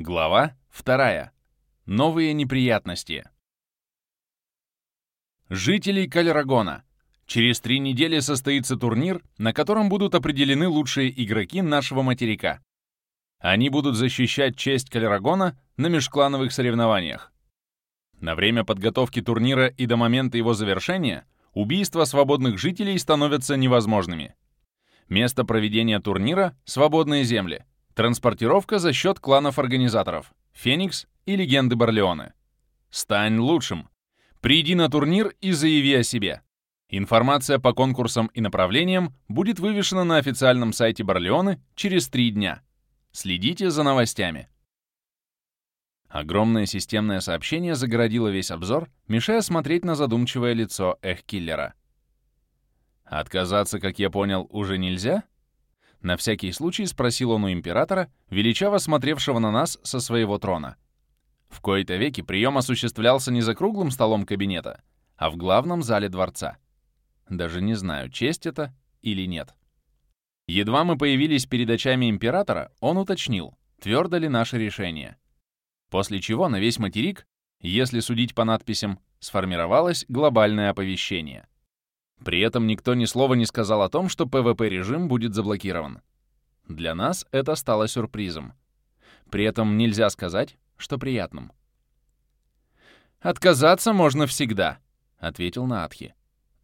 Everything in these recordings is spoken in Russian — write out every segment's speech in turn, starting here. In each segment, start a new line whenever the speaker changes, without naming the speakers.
Глава 2. Новые неприятности. Жители Кальрагона. Через три недели состоится турнир, на котором будут определены лучшие игроки нашего материка. Они будут защищать честь Кальрагона на межклановых соревнованиях. На время подготовки турнира и до момента его завершения убийства свободных жителей становятся невозможными. Место проведения турнира — свободные земли — Транспортировка за счет кланов-организаторов «Феникс» и «Легенды Барлеоны». Стань лучшим. Приди на турнир и заяви о себе. Информация по конкурсам и направлениям будет вывешена на официальном сайте Барлеоны через три дня. Следите за новостями. Огромное системное сообщение загородило весь обзор, мешая смотреть на задумчивое лицо Эхкиллера. Отказаться, как я понял, уже нельзя? На всякий случай спросил он у императора, величаво смотревшего на нас со своего трона. В кои-то веки прием осуществлялся не за круглым столом кабинета, а в главном зале дворца. Даже не знаю, честь это или нет. Едва мы появились перед очами императора, он уточнил, твердо ли наше решение. После чего на весь материк, если судить по надписям, сформировалось глобальное оповещение — при этом никто ни слова не сказал о том, что ПВП-режим будет заблокирован. Для нас это стало сюрпризом. При этом нельзя сказать, что приятным. «Отказаться можно всегда», — ответил Наатхи.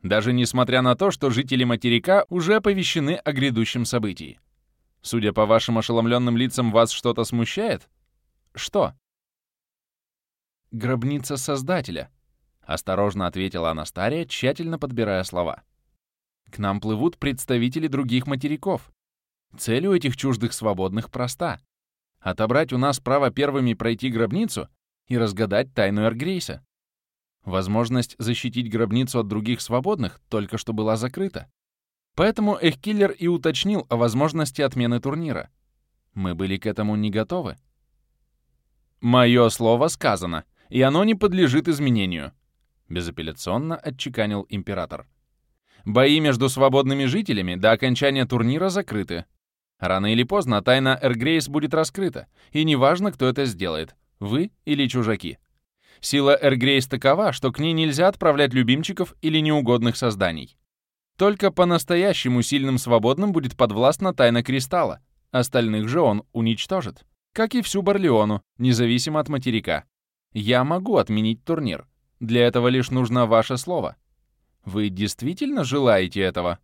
«Даже несмотря на то, что жители материка уже оповещены о грядущем событии. Судя по вашим ошеломленным лицам, вас что-то смущает? Что?» «Гробница Создателя», — осторожно ответила Анастария, тщательно подбирая слова. «К нам плывут представители других материков. Цель у этих чуждых свободных проста — отобрать у нас право первыми пройти гробницу и разгадать тайну Эргрейса. Возможность защитить гробницу от других свободных только что была закрыта. Поэтому Эхкиллер и уточнил о возможности отмены турнира. Мы были к этому не готовы. «Мое слово сказано, и оно не подлежит изменению», — безапелляционно отчеканил император. «Бои между свободными жителями до окончания турнира закрыты. Рано или поздно тайна Эргрейс будет раскрыта, и неважно, кто это сделает, вы или чужаки. Сила Эргрейс такова, что к ней нельзя отправлять любимчиков или неугодных созданий. Только по-настоящему сильным свободным будет подвластна тайна Кристалла, остальных же он уничтожит, как и всю Барлеону, независимо от материка. Я могу отменить турнир, для этого лишь нужно ваше слово. Вы действительно желаете этого?»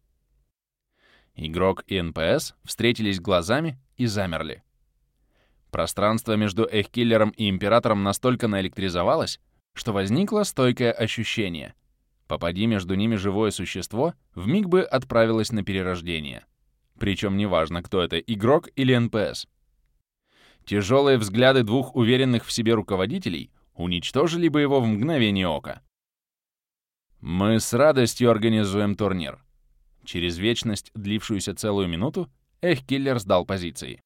Игрок и НПС встретились глазами и замерли. Пространство между Эхкиллером и Императором настолько наэлектризовалось, что возникло стойкое ощущение. Попади между ними живое существо, вмиг бы отправилось на перерождение. Причем неважно, кто это, игрок или НПС. Тяжелые взгляды двух уверенных в себе руководителей уничтожили бы его в мгновение ока. Мы с радостью организуем турнир. Через вечность, длившуюся целую минуту, Эхкиллер сдал позиции.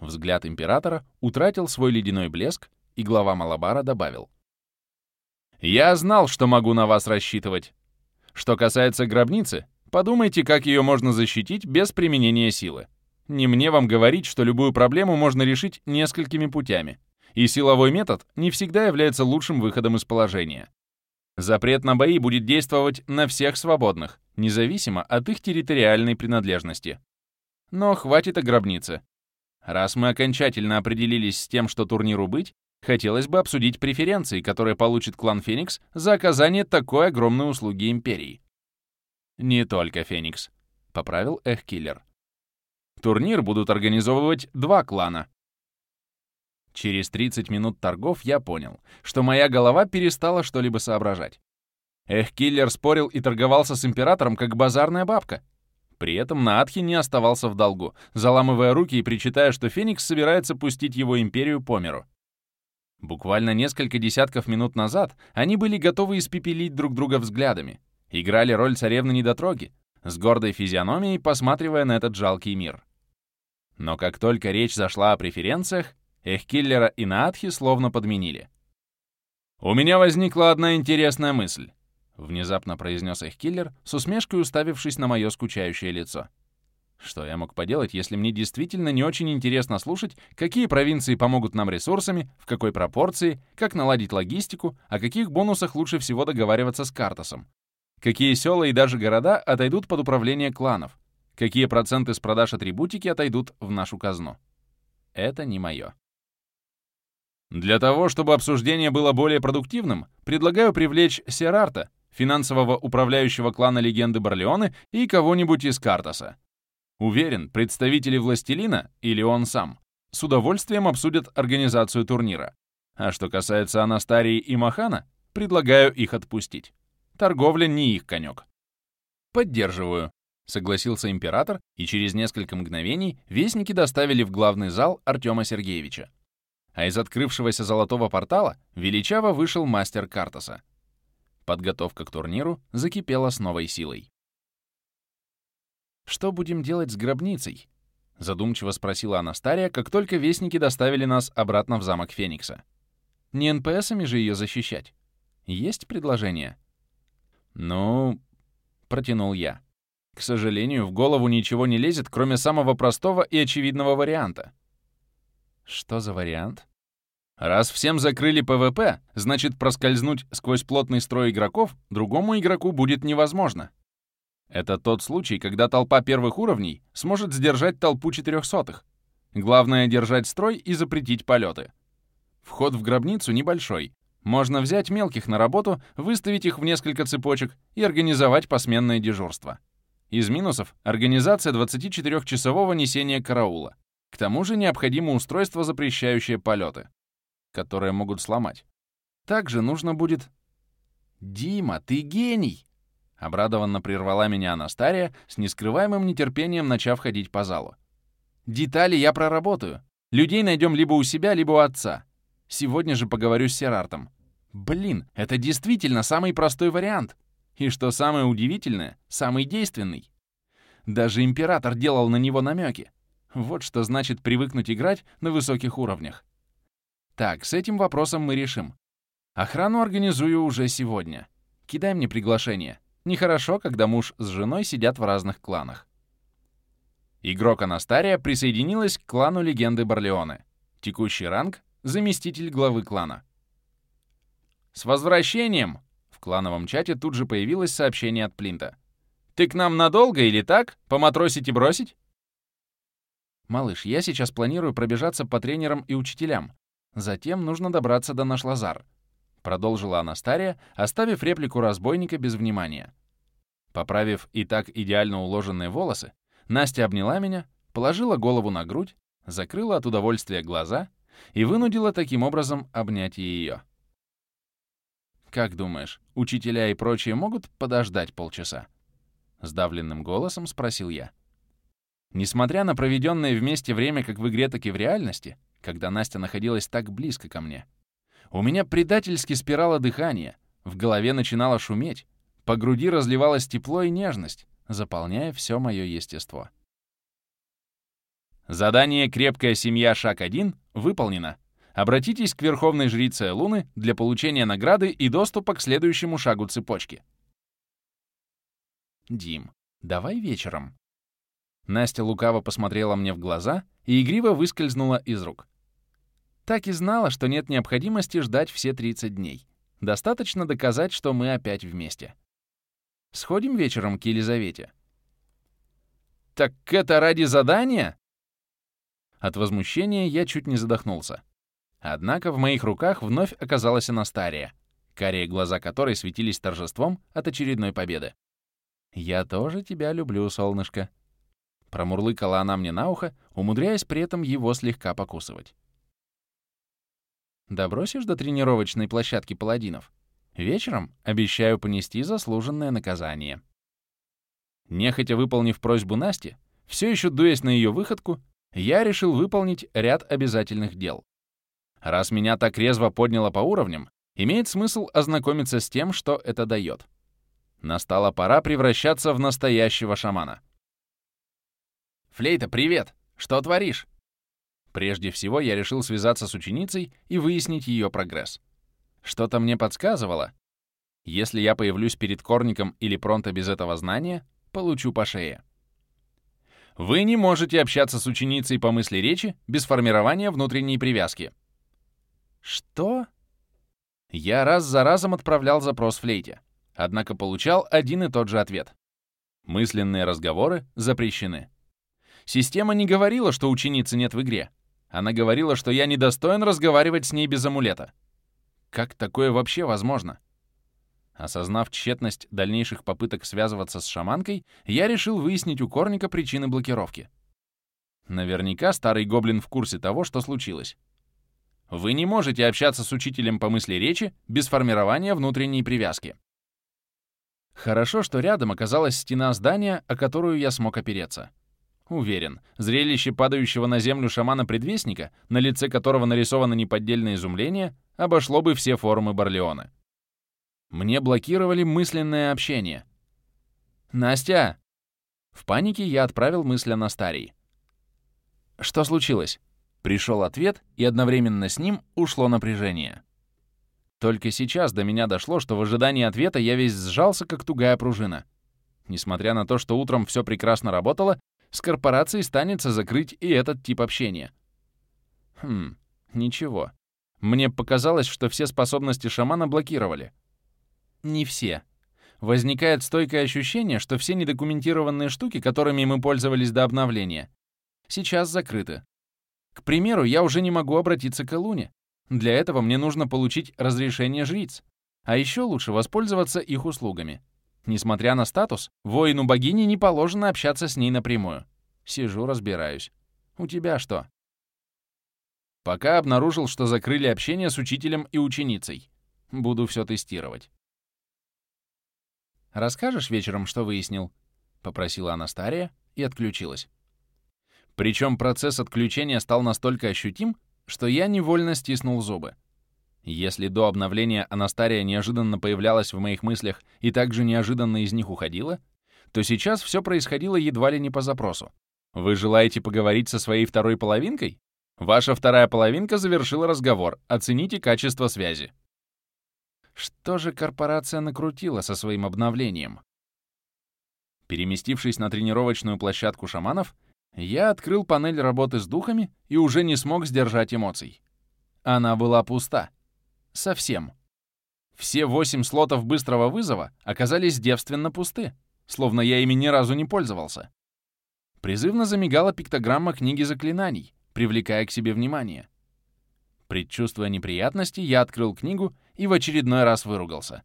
Взгляд императора утратил свой ледяной блеск, и глава Малабара добавил. «Я знал, что могу на вас рассчитывать. Что касается гробницы, подумайте, как ее можно защитить без применения силы. Не мне вам говорить, что любую проблему можно решить несколькими путями и силовой метод не всегда является лучшим выходом из положения. Запрет на бои будет действовать на всех свободных, независимо от их территориальной принадлежности. Но хватит о гробнице. Раз мы окончательно определились с тем, что турниру быть, хотелось бы обсудить преференции, которые получит клан Феникс за оказание такой огромной услуги Империи. «Не только Феникс», — поправил Эхкиллер. Турнир будут организовывать два клана Через 30 минут торгов я понял, что моя голова перестала что-либо соображать. Эх, киллер спорил и торговался с императором, как базарная бабка. При этом Наатхи не оставался в долгу, заламывая руки и причитая, что Феникс собирается пустить его империю по миру. Буквально несколько десятков минут назад они были готовы испепелить друг друга взглядами, играли роль царевны-недотроги, с гордой физиономией посматривая на этот жалкий мир. Но как только речь зашла о преференциях, Эхкиллера и Наатхи словно подменили. «У меня возникла одна интересная мысль», — внезапно произнес Эхкиллер, с усмешкой уставившись на мое скучающее лицо. Что я мог поделать, если мне действительно не очень интересно слушать, какие провинции помогут нам ресурсами, в какой пропорции, как наладить логистику, о каких бонусах лучше всего договариваться с Картасом? Какие села и даже города отойдут под управление кланов? Какие проценты с продаж атрибутики отойдут в нашу казну? Это не мое. Для того, чтобы обсуждение было более продуктивным, предлагаю привлечь Серарта, финансового управляющего клана Легенды Барлеоны и кого-нибудь из Картаса. Уверен, представители Властелина, или он сам, с удовольствием обсудят организацию турнира. А что касается Анастарии и Махана, предлагаю их отпустить. Торговля не их конек. Поддерживаю, согласился император, и через несколько мгновений вестники доставили в главный зал Артема Сергеевича. А из открывшегося золотого портала величаво вышел мастер Картаса. Подготовка к турниру закипела с новой силой. «Что будем делать с гробницей?» — задумчиво спросила Анастария, как только вестники доставили нас обратно в замок Феникса. «Не НПСами же ее защищать? Есть предложение?» «Ну...» — протянул я. «К сожалению, в голову ничего не лезет, кроме самого простого и очевидного варианта». «Что за вариант?» Раз всем закрыли ПВП, значит проскользнуть сквозь плотный строй игроков другому игроку будет невозможно. Это тот случай, когда толпа первых уровней сможет сдержать толпу четырехсотых. Главное — держать строй и запретить полеты. Вход в гробницу небольшой. Можно взять мелких на работу, выставить их в несколько цепочек и организовать посменное дежурство. Из минусов — организация 24-часового несения караула. К тому же необходимо устройство, запрещающее полеты, которые могут сломать. Также нужно будет... «Дима, ты гений!» Обрадованно прервала меня Анастария, с нескрываемым нетерпением начав ходить по залу. «Детали я проработаю. Людей найдем либо у себя, либо у отца. Сегодня же поговорю с Серартом. Блин, это действительно самый простой вариант. И что самое удивительное, самый действенный. Даже император делал на него намеки. Вот что значит привыкнуть играть на высоких уровнях. Так, с этим вопросом мы решим. Охрану организую уже сегодня. Кидай мне приглашение. Нехорошо, когда муж с женой сидят в разных кланах. Игрок Анастария присоединилась к клану Легенды Барлеоны. Текущий ранг — заместитель главы клана. «С возвращением!» В клановом чате тут же появилось сообщение от Плинта. «Ты к нам надолго или так? Поматросить и бросить?» «Малыш, я сейчас планирую пробежаться по тренерам и учителям. Затем нужно добраться до наш Лазар. — продолжила Анастария, оставив реплику разбойника без внимания. Поправив и так идеально уложенные волосы, Настя обняла меня, положила голову на грудь, закрыла от удовольствия глаза и вынудила таким образом обнять ее. «Как думаешь, учителя и прочие могут подождать полчаса?» Сдавленным голосом спросил я. Несмотря на проведенное вместе время как в игре, так и в реальности, когда Настя находилась так близко ко мне, у меня предательски спирало дыхание, в голове начинало шуметь, по груди разливалось тепло и нежность, заполняя все мое естество. Задание «Крепкая семья. Шаг 1» выполнено. Обратитесь к Верховной Жрице Луны для получения награды и доступа к следующему шагу цепочки. Дим, давай вечером. Настя лукаво посмотрела мне в глаза и игриво выскользнула из рук. Так и знала, что нет необходимости ждать все 30 дней. Достаточно доказать, что мы опять вместе. Сходим вечером к Елизавете. «Так это ради задания?» От возмущения я чуть не задохнулся. Однако в моих руках вновь оказалась Анастария, карие глаза которой светились торжеством от очередной победы. «Я тоже тебя люблю, солнышко», — промурлыкала она мне на ухо, умудряясь при этом его слегка покусывать. Добросишь до тренировочной площадки паладинов? Вечером обещаю понести заслуженное наказание. Нехотя выполнив просьбу Насти, все еще дуясь на ее выходку, я решил выполнить ряд обязательных дел. Раз меня так резво подняло по уровням, имеет смысл ознакомиться с тем, что это дает. Настала пора превращаться в настоящего шамана. «Флейта, привет! Что творишь?» Прежде всего, я решил связаться с ученицей и выяснить ее прогресс. Что-то мне подсказывало. Если я появлюсь перед Корником или Пронто без этого знания, получу по шее. Вы не можете общаться с ученицей по мысли речи без формирования внутренней привязки. Что? Я раз за разом отправлял запрос флейте, однако получал один и тот же ответ. Мысленные разговоры запрещены. Система не говорила, что ученицы нет в игре. Она говорила, что я недостоин разговаривать с ней без амулета. Как такое вообще возможно? Осознав тщетность дальнейших попыток связываться с шаманкой, я решил выяснить у Корника причины блокировки. Наверняка старый гоблин в курсе того, что случилось. Вы не можете общаться с учителем по мысли речи без формирования внутренней привязки. Хорошо, что рядом оказалась стена здания, о которую я смог опереться. Уверен, зрелище падающего на землю шамана-предвестника, на лице которого нарисовано неподдельное изумление, обошло бы все форумы Барлеона. Мне блокировали мысленное общение. «Настя!» В панике я отправил мысль на старий. «Что случилось?» Пришел ответ, и одновременно с ним ушло напряжение. Только сейчас до меня дошло, что в ожидании ответа я весь сжался, как тугая пружина. Несмотря на то, что утром все прекрасно работало, с корпорацией станется закрыть и этот тип общения. Хм, ничего. Мне показалось, что все способности шамана блокировали. Не все. Возникает стойкое ощущение, что все недокументированные штуки, которыми мы пользовались до обновления, сейчас закрыты. К примеру, я уже не могу обратиться к Элуне. Для этого мне нужно получить разрешение жриц. А еще лучше воспользоваться их услугами. Несмотря на статус, воину богини не положено общаться с ней напрямую. Сижу, разбираюсь. У тебя что? Пока обнаружил, что закрыли общение с учителем и ученицей. Буду все тестировать. «Расскажешь вечером, что выяснил?» — попросила Анастария и отключилась. Причем процесс отключения стал настолько ощутим, что я невольно стиснул зубы. Если до обновления Анастария неожиданно появлялась в моих мыслях и также неожиданно из них уходила, то сейчас все происходило едва ли не по запросу. Вы желаете поговорить со своей второй половинкой? Ваша вторая половинка завершила разговор. Оцените качество связи. Что же корпорация накрутила со своим обновлением? Переместившись на тренировочную площадку шаманов, я открыл панель работы с духами и уже не смог сдержать эмоций. Она была пуста. Совсем. Все восемь слотов быстрого вызова оказались девственно пусты, словно я ими ни разу не пользовался. Призывно замигала пиктограмма книги заклинаний, привлекая к себе внимание. Предчувствуя неприятности, я открыл книгу и в очередной раз выругался.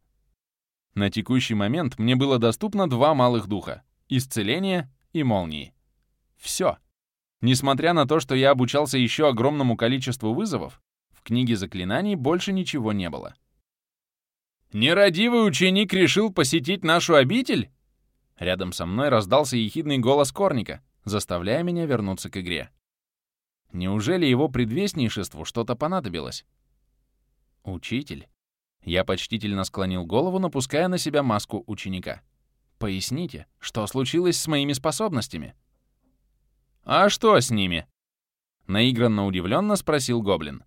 На текущий момент мне было доступно два малых духа — исцеление и молнии. Все. Несмотря на то, что я обучался еще огромному количеству вызовов, книге заклинаний больше ничего не было. «Нерадивый ученик решил посетить нашу обитель?» Рядом со мной раздался ехидный голос Корника, заставляя меня вернуться к игре. Неужели его предвестнейшеству что-то понадобилось? «Учитель?» Я почтительно склонил голову, напуская на себя маску ученика. «Поясните, что случилось с моими способностями?» «А что с ними?» Наигранно удивленно спросил Гоблин.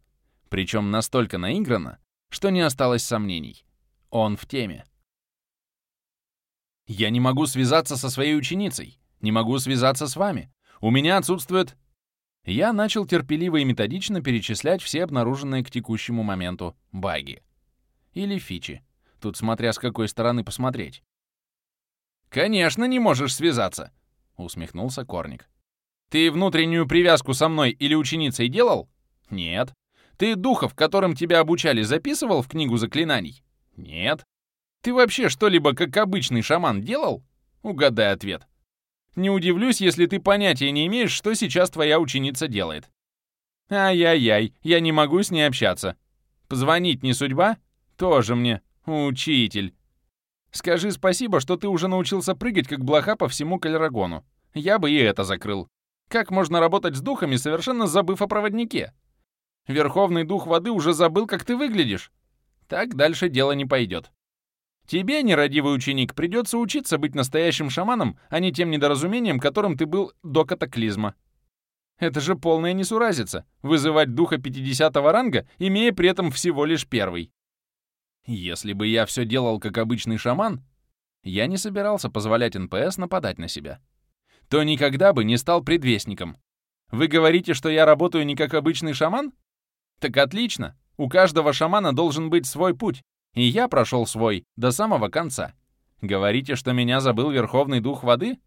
Причем настолько наигранно, что не осталось сомнений. Он в теме. «Я не могу связаться со своей ученицей, не могу связаться с вами. У меня отсутствует...» Я начал терпеливо и методично перечислять все обнаруженные к текущему моменту баги. Или фичи. Тут смотря с какой стороны посмотреть. «Конечно не можешь связаться!» — усмехнулся Корник. Ты внутреннюю привязку со мной или ученицей делал? Нет. Ты духов, которым тебя обучали, записывал в книгу заклинаний? Нет. Ты вообще что-либо как обычный шаман делал? Угадай ответ. Не удивлюсь, если ты понятия не имеешь, что сейчас твоя ученица делает. Ай-яй-яй, я не могу с ней общаться. Позвонить не судьба? Тоже мне. Учитель. Скажи спасибо, что ты уже научился прыгать, как блоха по всему Кальрагону. Я бы и это закрыл. Как можно работать с духами, совершенно забыв о проводнике? Верховный дух воды уже забыл, как ты выглядишь. Так дальше дело не пойдет. Тебе, нерадивый ученик, придется учиться быть настоящим шаманом, а не тем недоразумением, которым ты был до катаклизма. Это же полная несуразица — вызывать духа 50 ранга, имея при этом всего лишь первый. Если бы я все делал как обычный шаман, я не собирался позволять НПС нападать на себя. то никогда бы не стал предвестником. Вы говорите, что я работаю не как обычный шаман? Так отлично. У каждого шамана должен быть свой путь, и я прошел свой до самого конца. Говорите, что меня забыл Верховный Дух Воды?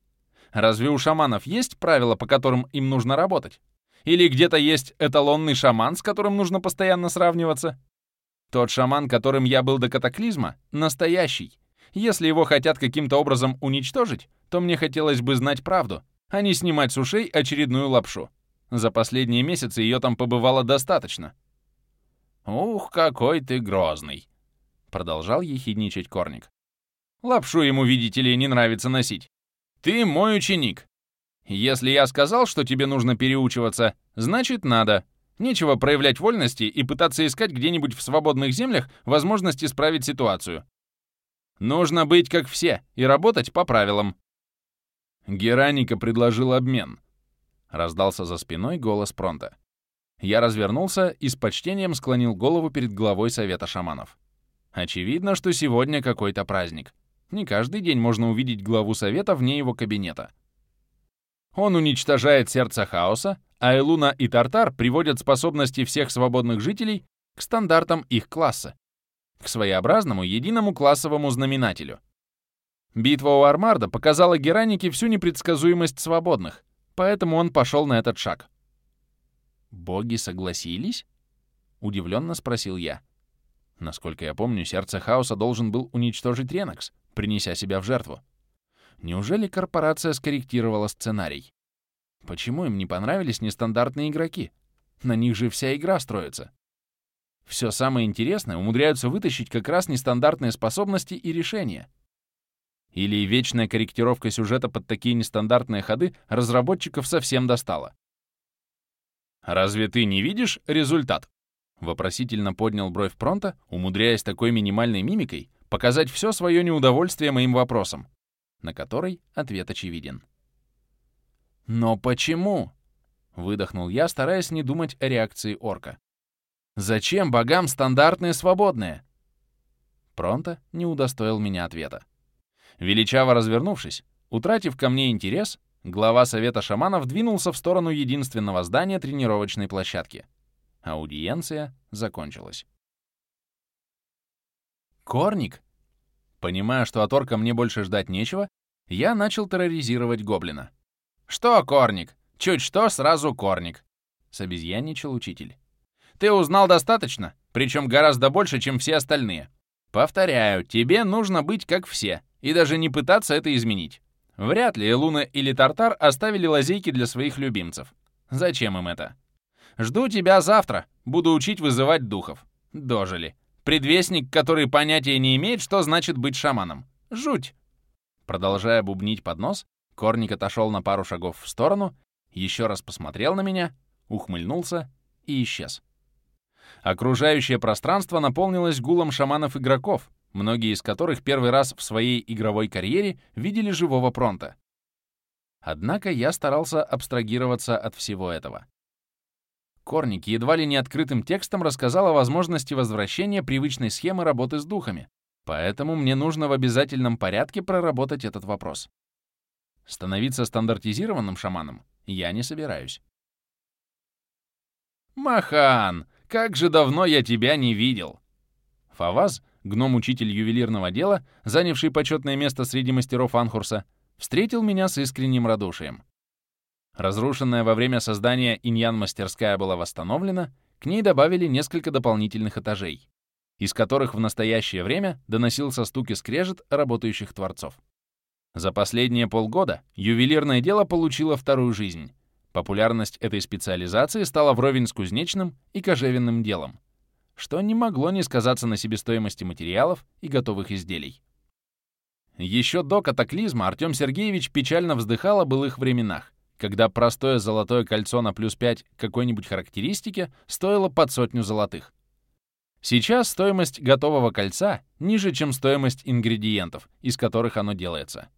Разве у шаманов есть правила, по которым им нужно работать? Или где-то есть эталонный шаман, с которым нужно постоянно сравниваться? Тот шаман, которым я был до катаклизма, настоящий. Если его хотят каким-то образом уничтожить, то мне хотелось бы знать правду, а не снимать с ушей очередную лапшу. За последние месяцы ее там побывало достаточно. «Ух, какой ты грозный!» — продолжал ехидничать Корник. «Лапшу ему, видите ли, не нравится носить. Ты мой ученик. Если я сказал, что тебе нужно переучиваться, значит, надо. Нечего проявлять вольности и пытаться искать где-нибудь в свободных землях возможность исправить ситуацию. Нужно быть как все и работать по правилам. Гераника предложил обмен. Раздался за спиной голос Пронта. Я развернулся и с почтением склонил голову перед главой Совета шаманов. Очевидно, что сегодня какой-то праздник. Не каждый день можно увидеть главу Совета вне его кабинета. Он уничтожает сердце хаоса, а Элуна и Тартар приводят способности всех свободных жителей к стандартам их класса, к своеобразному единому классовому знаменателю. Битва у Армарда показала Геранике всю непредсказуемость свободных, поэтому он пошел на этот шаг. «Боги согласились?» — удивленно спросил я. Насколько я помню, сердце хаоса должен был уничтожить Ренокс, принеся себя в жертву. Неужели корпорация скорректировала сценарий? Почему им не понравились нестандартные игроки? На них же вся игра строится. Все самое интересное умудряются вытащить как раз нестандартные способности и решения. Или вечная корректировка сюжета под такие нестандартные ходы разработчиков совсем достала. «Разве ты не видишь результат?» Вопросительно поднял бровь Пронта, умудряясь такой минимальной мимикой показать все свое неудовольствие моим вопросом, на который ответ очевиден. «Но почему?» — выдохнул я, стараясь не думать о реакции орка. «Зачем богам стандартные свободные?» Пронто не удостоил меня ответа. Величаво развернувшись, утратив ко мне интерес, глава Совета шаманов двинулся в сторону единственного здания тренировочной площадки. Аудиенция закончилась. «Корник?» Понимая, что от орка мне больше ждать нечего, я начал терроризировать гоблина. «Что, Корник? Чуть что, сразу Корник!» — собезьянничал учитель. «Ты узнал достаточно, причем гораздо больше, чем все остальные. Повторяю, тебе нужно быть как все, и даже не пытаться это изменить. Вряд ли Луна или Тартар оставили лазейки для своих любимцев. Зачем им это? Жду тебя завтра, буду учить вызывать духов. Дожили. Предвестник, который понятия не имеет, что значит быть шаманом. Жуть!» Продолжая бубнить под нос, Корник отошел на пару шагов в сторону, еще раз посмотрел на меня, ухмыльнулся и исчез. Окружающее пространство наполнилось гулом шаманов-игроков, многие из которых первый раз в своей игровой карьере видели живого пронта. Однако я старался абстрагироваться от всего этого. Корник едва ли не открытым текстом рассказал о возможности возвращения привычной схемы работы с духами, поэтому мне нужно в обязательном порядке проработать этот вопрос. Становиться стандартизированным шаманом я не собираюсь. «Махан, как же давно я тебя не видел!» Фаваз, гном-учитель ювелирного дела, занявший почетное место среди мастеров Анхурса, встретил меня с искренним радушием. Разрушенная во время создания иньян-мастерская была восстановлена, к ней добавили несколько дополнительных этажей, из которых в настоящее время доносился стук и скрежет работающих творцов. За последние полгода ювелирное дело получило вторую жизнь. Популярность этой специализации стала вровень с кузнечным и кожевенным делом, что не могло не сказаться на себестоимости материалов и готовых изделий. Еще до катаклизма Артем Сергеевич печально вздыхал о былых временах, когда простое золотое кольцо на плюс 5 какой-нибудь характеристики стоило под сотню золотых. Сейчас стоимость готового кольца ниже, чем стоимость ингредиентов, из которых оно делается.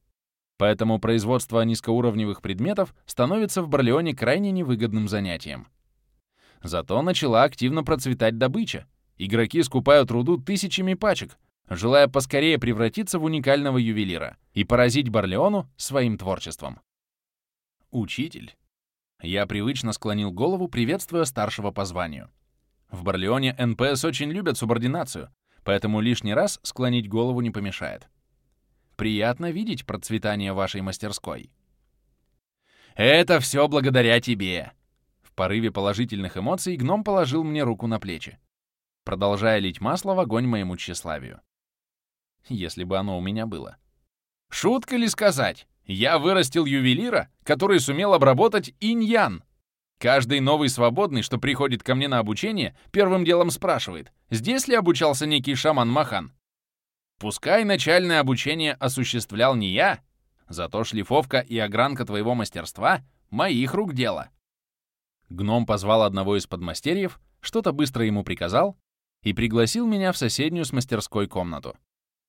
Поэтому производство низкоуровневых предметов становится в Барлеоне крайне невыгодным занятием. Зато начала активно процветать добыча. Игроки скупают руду тысячами пачек, желая поскорее превратиться в уникального ювелира и поразить Барлеону своим творчеством. Учитель. Я привычно склонил голову, приветствуя старшего по званию. В Барлеоне НПС очень любят субординацию, поэтому лишний раз склонить голову не помешает. Приятно видеть процветание вашей мастерской. Это все благодаря тебе. Порыве положительных эмоций гном положил мне руку на плечи, продолжая лить масло в огонь моему тщеславию. Если бы оно у меня было. Шутка ли сказать? Я вырастил ювелира, который сумел обработать инь-ян. Каждый новый свободный, что приходит ко мне на обучение, первым делом спрашивает, здесь ли обучался некий шаман Махан. Пускай начальное обучение осуществлял не я, зато шлифовка и огранка твоего мастерства — моих рук дело. Гном позвал одного из подмастерьев, что-то быстро ему приказал и пригласил меня в соседнюю с мастерской комнату.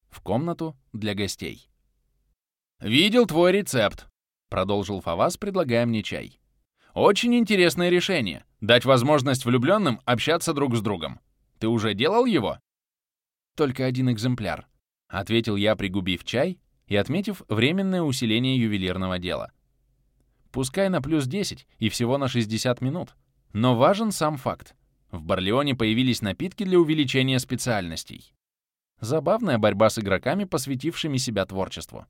В комнату для гостей. «Видел твой рецепт», — продолжил Фавас, предлагая мне чай. «Очень интересное решение — дать возможность влюбленным общаться друг с другом. Ты уже делал его?» «Только один экземпляр», — ответил я, пригубив чай и отметив временное усиление ювелирного дела. Пускай на плюс 10 и всего на 60 минут, но важен сам факт. В Барлеоне появились напитки для увеличения специальностей. Забавная борьба с игроками, посвятившими себя творчеству.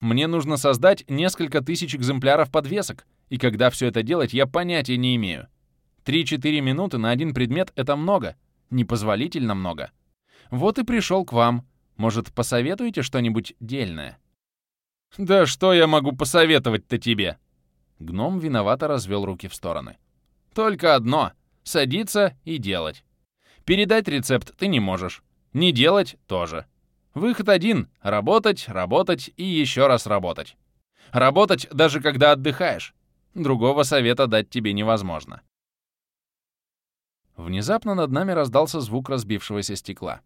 Мне нужно создать несколько тысяч экземпляров подвесок, и когда все это делать, я понятия не имею. 3-4 минуты на один предмет — это много, непозволительно много. Вот и пришел к вам. Может, посоветуете что-нибудь дельное? «Да что я могу посоветовать-то тебе?» Гном виновато развел руки в стороны. «Только одно — садиться и делать. Передать рецепт ты не можешь. Не делать — тоже. Выход один — работать, работать и еще раз работать. Работать даже когда отдыхаешь. Другого совета дать тебе невозможно. Внезапно над нами раздался звук разбившегося стекла.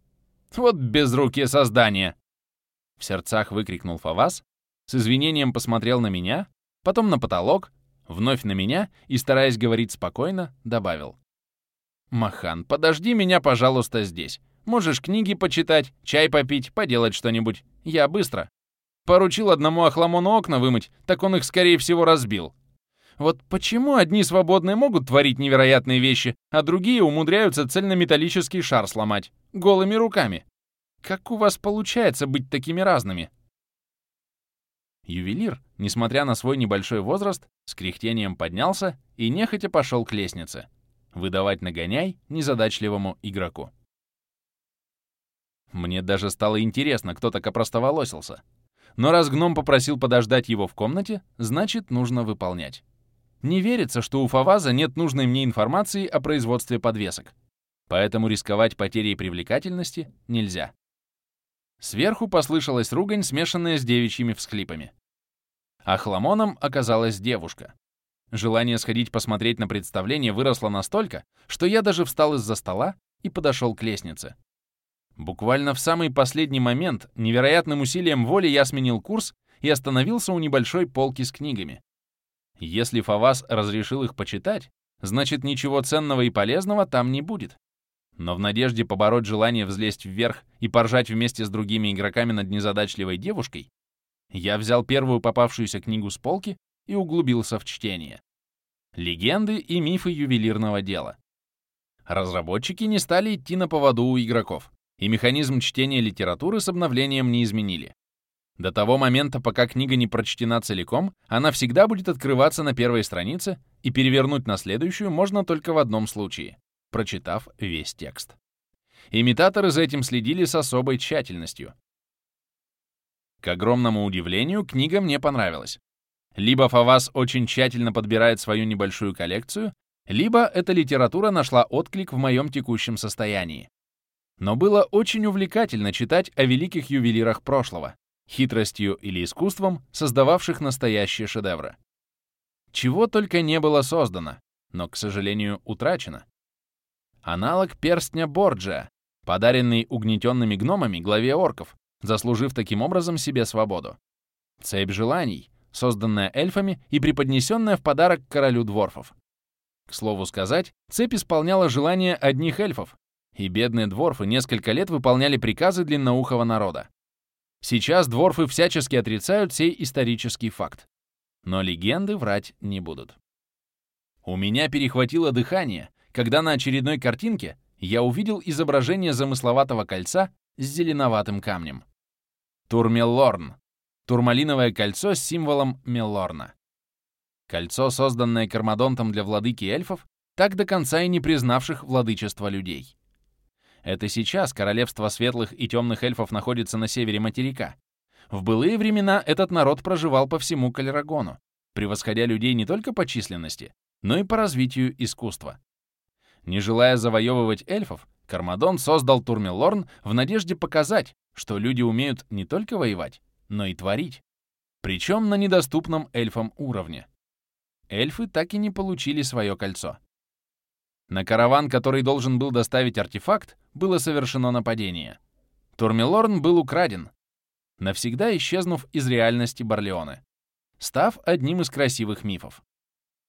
«Вот безрукие создания!» В сердцах выкрикнул Фавас, с извинением посмотрел на меня, потом на потолок, вновь на меня и, стараясь говорить спокойно, добавил. «Махан, подожди меня, пожалуйста, здесь. Можешь книги почитать, чай попить, поделать что-нибудь. Я быстро. Поручил одному охламону окна вымыть, так он их, скорее всего, разбил. Вот почему одни свободные могут творить невероятные вещи, а другие умудряются цельнометаллический шар сломать, голыми руками? Как у вас получается быть такими разными? Ювелир, несмотря на свой небольшой возраст, с кряхтением поднялся и нехотя пошел к лестнице. Выдавать нагоняй незадачливому игроку. Мне даже стало интересно, кто так опростоволосился. Но раз гном попросил подождать его в комнате, значит, нужно выполнять. Не верится, что у Фаваза нет нужной мне информации о производстве подвесок. Поэтому рисковать потерей привлекательности нельзя. Сверху послышалась ругань, смешанная с девичьими всхлипами. А хламоном оказалась девушка. Желание сходить посмотреть на представление выросло настолько, что я даже встал из-за стола и подошел к лестнице. Буквально в самый последний момент невероятным усилием воли я сменил курс и остановился у небольшой полки с книгами. Если Фавас разрешил их почитать, значит ничего ценного и полезного там не будет. Но в надежде побороть желание взлезть вверх и поржать вместе с другими игроками над незадачливой девушкой, я взял первую попавшуюся книгу с полки и углубился в чтение. Легенды и мифы ювелирного дела. Разработчики не стали идти на поводу у игроков и механизм чтения литературы с обновлением не изменили. До того момента, пока книга не прочтена целиком, она всегда будет открываться на первой странице, и перевернуть на следующую можно только в одном случае — прочитав весь текст. Имитаторы за этим следили с особой тщательностью. К огромному удивлению, книга мне понравилась. Либо Фавас очень тщательно подбирает свою небольшую коллекцию, либо эта литература нашла отклик в моем текущем состоянии. Но было очень увлекательно читать о великих ювелирах прошлого, хитростью или искусством, создававших настоящие шедевры. Чего только не было создано, но, к сожалению, утрачено. Аналог перстня Борджиа, подаренный угнетенными гномами главе орков, заслужив таким образом себе свободу. Цепь желаний, созданная эльфами и преподнесенная в подарок королю дворфов. К слову сказать, цепь исполняла желания одних эльфов, и бедные дворфы несколько лет выполняли приказы длинноухого народа. Сейчас дворфы всячески отрицают сей исторический факт. Но легенды врать не будут. У меня перехватило дыхание, когда на очередной картинке я увидел изображение замысловатого кольца с зеленоватым камнем. Турмеллорн. Турмалиновое кольцо с символом Меллорна. Кольцо, созданное Кармадонтом для владыки эльфов, так до конца и не признавших владычество людей. Это сейчас королевство светлых и темных эльфов находится на севере материка. В былые времена этот народ проживал по всему Калерагону, превосходя людей не только по численности, но и по развитию искусства. Не желая завоевывать эльфов, Кармадон создал Турмелорн в надежде показать, что люди умеют не только воевать, но и творить. Причем на недоступном эльфам уровне. Эльфы так и не получили свое кольцо. На караван, который должен был доставить артефакт, было совершено нападение. Турмелорн был украден, навсегда исчезнув из реальности Барлеоны, став одним из красивых мифов.